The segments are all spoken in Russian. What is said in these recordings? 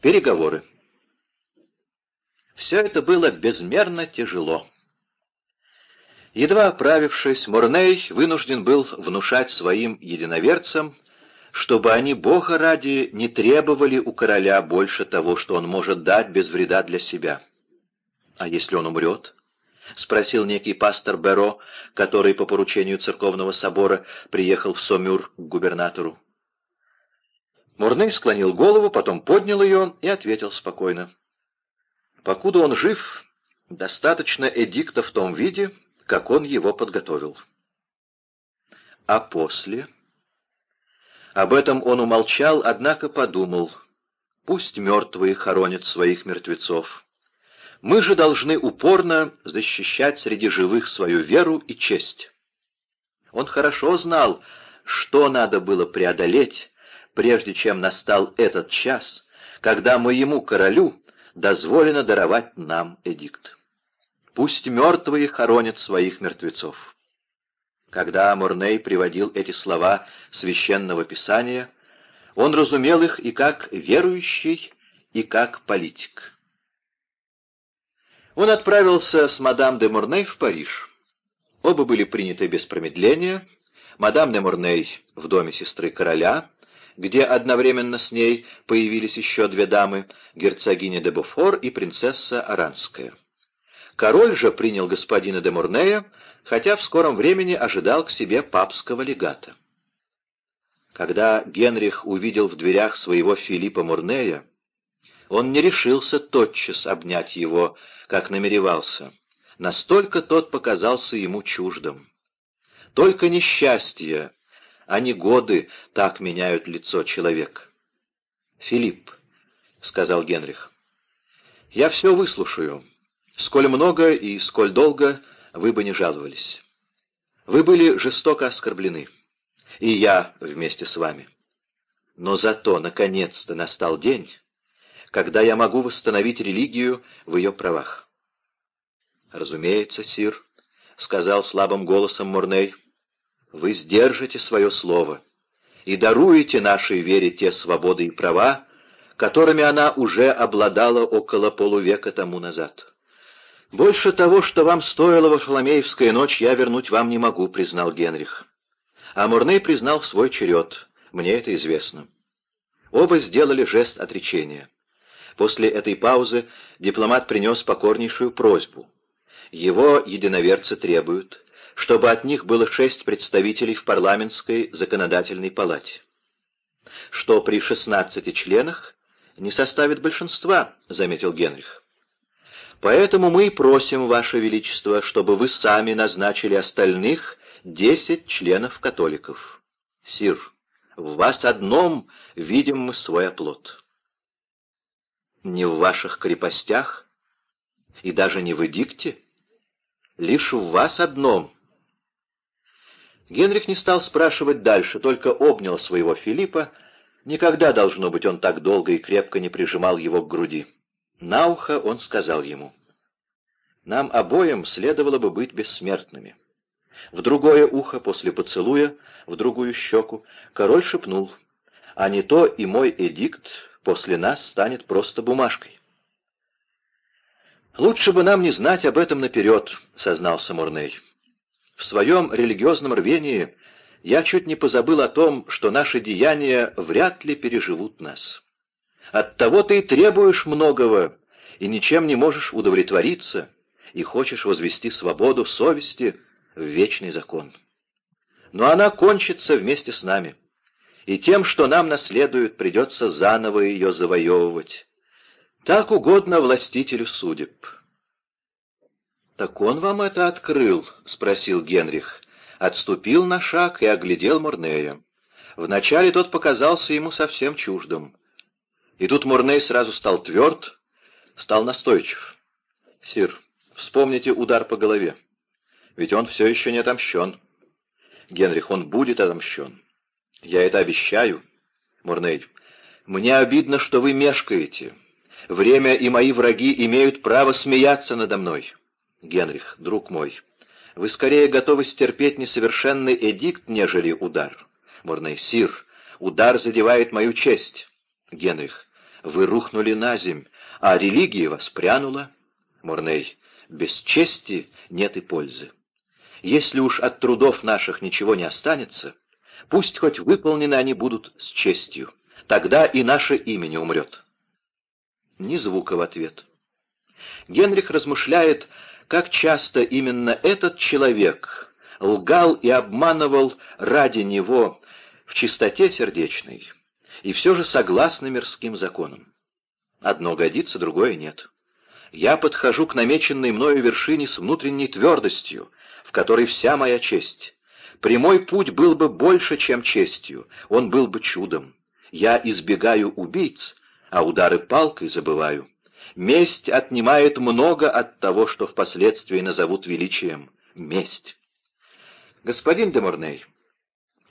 Переговоры. Все это было безмерно тяжело. Едва оправившись, Мурней вынужден был внушать своим единоверцам, чтобы они, Бога ради, не требовали у короля больше того, что он может дать без вреда для себя. «А если он умрет?» — спросил некий пастор Беро, который по поручению церковного собора приехал в Сомюр к губернатору. Мурней склонил голову, потом поднял ее и ответил спокойно. «Покуда он жив, достаточно эдикта в том виде, как он его подготовил». «А после?» Об этом он умолчал, однако подумал. «Пусть мертвые хоронят своих мертвецов. Мы же должны упорно защищать среди живых свою веру и честь». Он хорошо знал, что надо было преодолеть, прежде чем настал этот час, когда моему королю дозволено даровать нам эдикт. Пусть мертвые хоронят своих мертвецов. Когда Морней приводил эти слова священного писания, он разумел их и как верующий, и как политик. Он отправился с мадам де Морней в Париж. Оба были приняты без промедления. Мадам де Морней в доме сестры короля, где одновременно с ней появились еще две дамы, герцогиня де Буфор и принцесса Аранская. Король же принял господина де Мурнея, хотя в скором времени ожидал к себе папского легата. Когда Генрих увидел в дверях своего Филиппа Мурнея, он не решился тотчас обнять его, как намеревался. Настолько тот показался ему чуждым. Только несчастье а не годы так меняют лицо человека. «Филипп», — сказал Генрих, — «я все выслушаю, сколь много и сколь долго вы бы не жаловались. Вы были жестоко оскорблены, и я вместе с вами. Но зато, наконец-то, настал день, когда я могу восстановить религию в ее правах». «Разумеется, сир», — сказал слабым голосом Мурней, — вы сдержите свое слово и даруете нашей вере те свободы и права, которыми она уже обладала около полувека тому назад. «Больше того, что вам стоило во Фоломеевская ночь, я вернуть вам не могу», — признал Генрих. А Мурней признал свой черед, мне это известно. Оба сделали жест отречения. После этой паузы дипломат принес покорнейшую просьбу. Его единоверцы требуют, чтобы от них было шесть представителей в парламентской законодательной палате. Что при шестнадцати членах не составит большинства, заметил Генрих. Поэтому мы и просим, Ваше Величество, чтобы вы сами назначили остальных десять членов-католиков. Сир, в вас одном видим мы свой оплот. Не в ваших крепостях и даже не в эдикте, лишь в вас одном Генрих не стал спрашивать дальше, только обнял своего Филиппа. Никогда, должно быть, он так долго и крепко не прижимал его к груди. На ухо он сказал ему, «Нам обоим следовало бы быть бессмертными». В другое ухо, после поцелуя, в другую щеку, король шепнул, «А не то и мой эдикт после нас станет просто бумажкой». «Лучше бы нам не знать об этом наперед», — сознался Мурней. В своем религиозном рвении я чуть не позабыл о том, что наши деяния вряд ли переживут нас. Оттого ты требуешь многого, и ничем не можешь удовлетвориться, и хочешь возвести свободу совести в вечный закон. Но она кончится вместе с нами, и тем, что нам наследует, придется заново ее завоевывать. Так угодно властителю судеб». «Так он вам это открыл?» — спросил Генрих. Отступил на шаг и оглядел Мурнея. Вначале тот показался ему совсем чуждым. И тут Мурней сразу стал тверд, стал настойчив. «Сир, вспомните удар по голове. Ведь он все еще не отомщен. Генрих, он будет отомщен. Я это обещаю. Мурней, мне обидно, что вы мешкаете. Время и мои враги имеют право смеяться надо мной». Генрих, друг мой, вы скорее готовы стерпеть несовершенный эдикт, нежели удар. Мурней, сир, удар задевает мою честь. Генрих, вы рухнули на земь, а религия воспрянула. Мурней, без чести нет и пользы. Если уж от трудов наших ничего не останется, пусть хоть выполнены они будут с честью, тогда и наше имя не умрет. Ни звука в ответ. Генрих размышляет, как часто именно этот человек лгал и обманывал ради него в чистоте сердечной и все же согласно мирским законам. Одно годится, другое нет. Я подхожу к намеченной мною вершине с внутренней твердостью, в которой вся моя честь. Прямой путь был бы больше, чем честью, он был бы чудом. Я избегаю убийц, а удары палкой забываю. Месть отнимает много от того, что впоследствии назовут величием. Месть. Господин де Морней,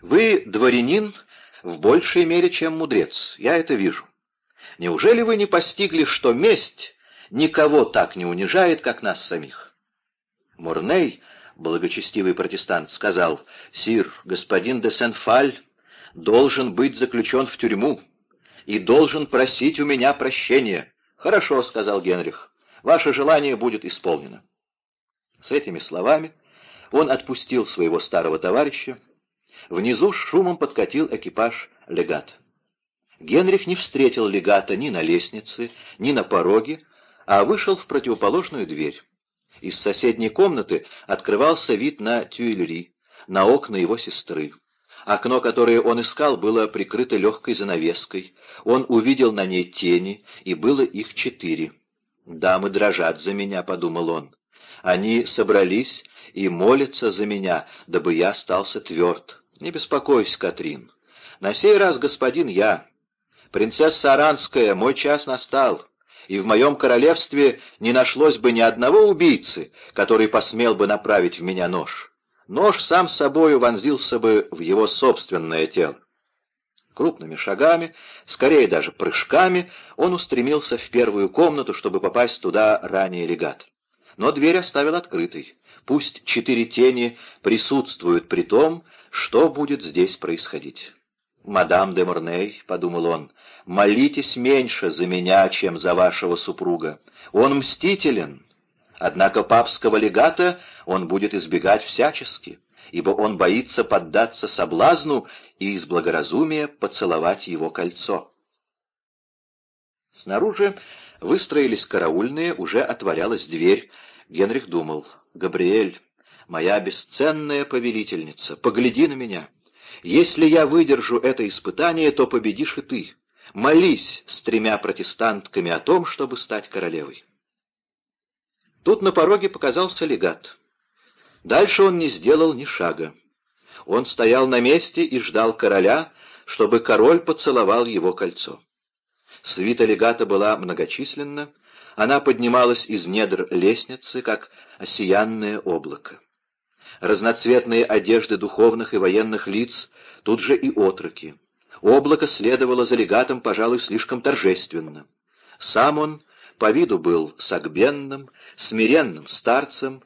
вы дворянин в большей мере, чем мудрец, я это вижу. Неужели вы не постигли, что месть никого так не унижает, как нас самих? Мурней, благочестивый протестант, сказал, «Сир, господин де Сен-Фаль должен быть заключен в тюрьму и должен просить у меня прощения». «Хорошо», — сказал Генрих, — «ваше желание будет исполнено». С этими словами он отпустил своего старого товарища. Внизу шумом подкатил экипаж легат. Генрих не встретил легата ни на лестнице, ни на пороге, а вышел в противоположную дверь. Из соседней комнаты открывался вид на Тюильри, на окна его сестры. Окно, которое он искал, было прикрыто легкой занавеской. Он увидел на ней тени, и было их четыре. «Дамы дрожат за меня», — подумал он. «Они собрались и молятся за меня, дабы я остался тверд. Не беспокойся, Катрин. На сей раз, господин, я. Принцесса Аранская, мой час настал, и в моем королевстве не нашлось бы ни одного убийцы, который посмел бы направить в меня нож. Нож сам собою вонзился бы в его собственное тело. Крупными шагами, скорее даже прыжками, он устремился в первую комнату, чтобы попасть туда ранее легат. Но дверь оставил открытой. Пусть четыре тени присутствуют при том, что будет здесь происходить. «Мадам де Морней», — подумал он, — «молитесь меньше за меня, чем за вашего супруга. Он мстителен, Однако папского легата он будет избегать всячески, ибо он боится поддаться соблазну и из благоразумия поцеловать его кольцо. Снаружи выстроились караульные, уже отворялась дверь. Генрих думал, «Габриэль, моя бесценная повелительница, погляди на меня. Если я выдержу это испытание, то победишь и ты. Молись с тремя протестантками о том, чтобы стать королевой». Тут на пороге показался легат. Дальше он не сделал ни шага. Он стоял на месте и ждал короля, чтобы король поцеловал его кольцо. Свита легата была многочисленна, она поднималась из недр лестницы, как осиянное облако. Разноцветные одежды духовных и военных лиц, тут же и отроки. Облако следовало за легатом, пожалуй, слишком торжественно. Сам он по виду был согбенным, смиренным старцем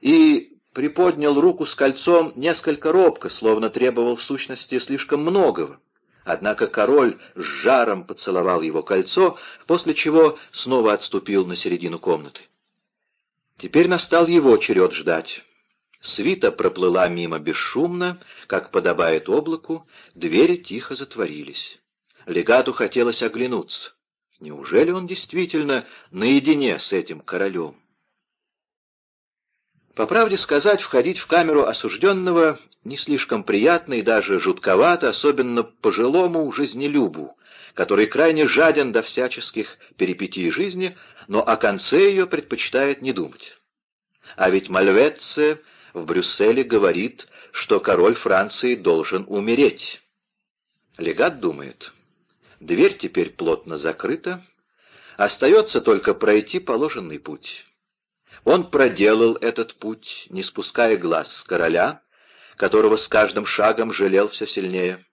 и приподнял руку с кольцом несколько робко, словно требовал в сущности слишком многого. Однако король с жаром поцеловал его кольцо, после чего снова отступил на середину комнаты. Теперь настал его черед ждать. Свита проплыла мимо бесшумно, как подобает облаку, двери тихо затворились. Легату хотелось оглянуться. Неужели он действительно наедине с этим королем? По правде сказать, входить в камеру осужденного не слишком приятно и даже жутковато, особенно пожилому жизнелюбу, который крайне жаден до всяческих перипетий жизни, но о конце ее предпочитает не думать. А ведь Мальветце в Брюсселе говорит, что король Франции должен умереть. Легат думает, Дверь теперь плотно закрыта. Остается только пройти положенный путь. Он проделал этот путь, не спуская глаз с короля, которого с каждым шагом жалел все сильнее.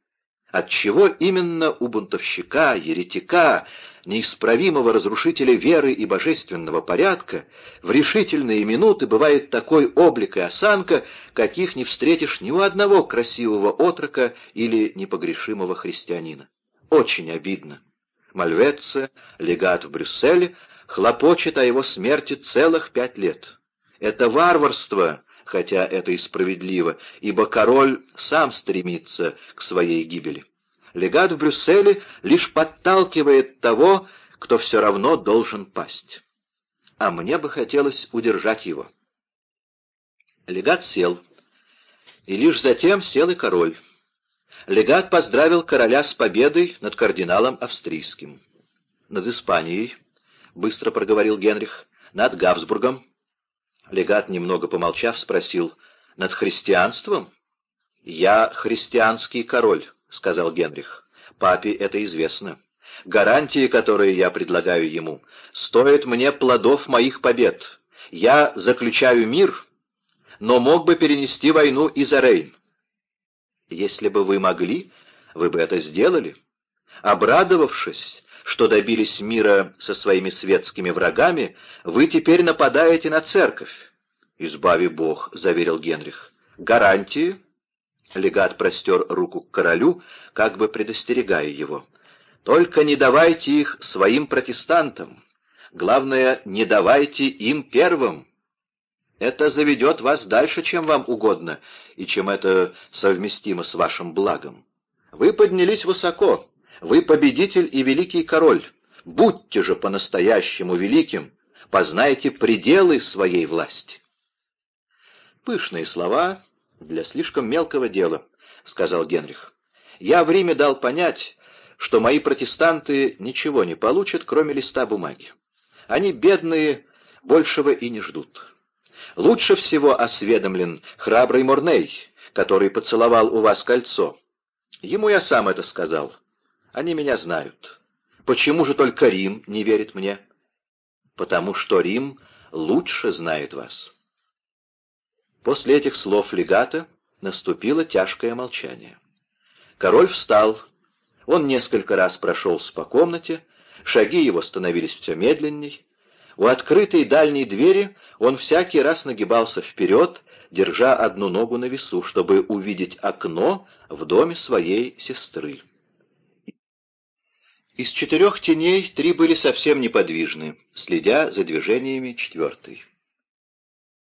Отчего именно у бунтовщика, еретика, неисправимого разрушителя веры и божественного порядка в решительные минуты бывает такой облик и осанка, каких не встретишь ни у одного красивого отрока или непогрешимого христианина. Очень обидно. Мальвеце, легат в Брюсселе, хлопочет о его смерти целых пять лет. Это варварство, хотя это и справедливо, ибо король сам стремится к своей гибели. Легат в Брюсселе лишь подталкивает того, кто все равно должен пасть. А мне бы хотелось удержать его. Легат сел, и лишь затем сел и король. Легат поздравил короля с победой над кардиналом австрийским. «Над Испанией», — быстро проговорил Генрих, — «над Габсбургом». Легат, немного помолчав, спросил, «Над христианством?» «Я христианский король», — сказал Генрих. «Папе это известно. Гарантии, которые я предлагаю ему, стоят мне плодов моих побед. Я заключаю мир, но мог бы перенести войну и за Рейн. Если бы вы могли, вы бы это сделали. Обрадовавшись, что добились мира со своими светскими врагами, вы теперь нападаете на церковь. «Избави Бог», — заверил Генрих. «Гарантии?» Легат простер руку к королю, как бы предостерегая его. «Только не давайте их своим протестантам. Главное, не давайте им первым». Это заведет вас дальше, чем вам угодно, и чем это совместимо с вашим благом. Вы поднялись высоко, вы победитель и великий король. Будьте же по-настоящему великим, познайте пределы своей власти. Пышные слова для слишком мелкого дела, — сказал Генрих. Я в Риме дал понять, что мои протестанты ничего не получат, кроме листа бумаги. Они, бедные, большего и не ждут. Лучше всего осведомлен храбрый Морней, который поцеловал у вас кольцо. Ему я сам это сказал. Они меня знают. Почему же только Рим не верит мне? Потому что Рим лучше знает вас. После этих слов легата наступило тяжкое молчание. Король встал. Он несколько раз прошелся по комнате, шаги его становились все медленней. У открытой дальней двери он всякий раз нагибался вперед, держа одну ногу на весу, чтобы увидеть окно в доме своей сестры. Из четырех теней три были совсем неподвижны, следя за движениями четвертой.